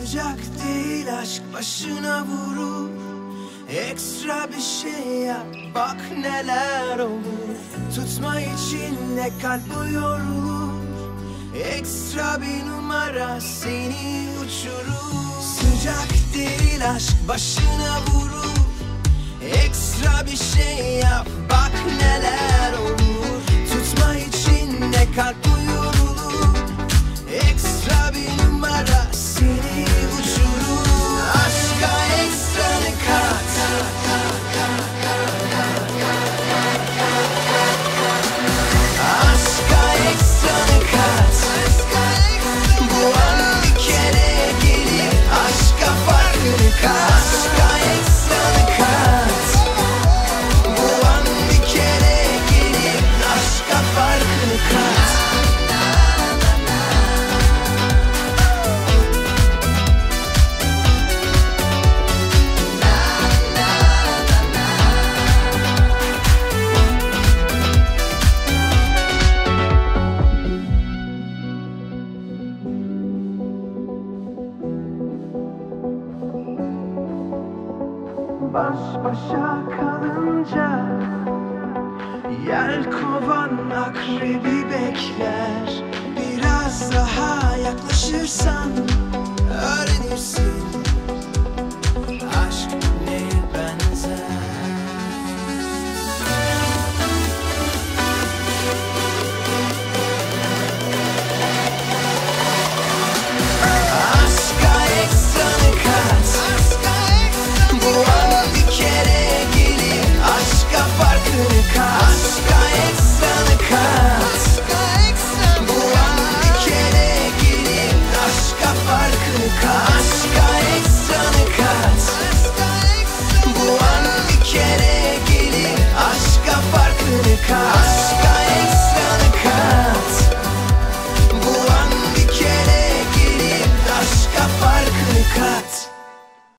Sıcak değil aşk başına vurur. Ekstra bir şey yap bak neler olur. Tutma içinde kalp yorulur. Ekstra bir numara seni uçurur. Sıcak değil aşk başına vurur. Ekstra bir şey yap bak neler baş başa kalınca Yelkovan akrebi bekler. Biraz daha yaklaş.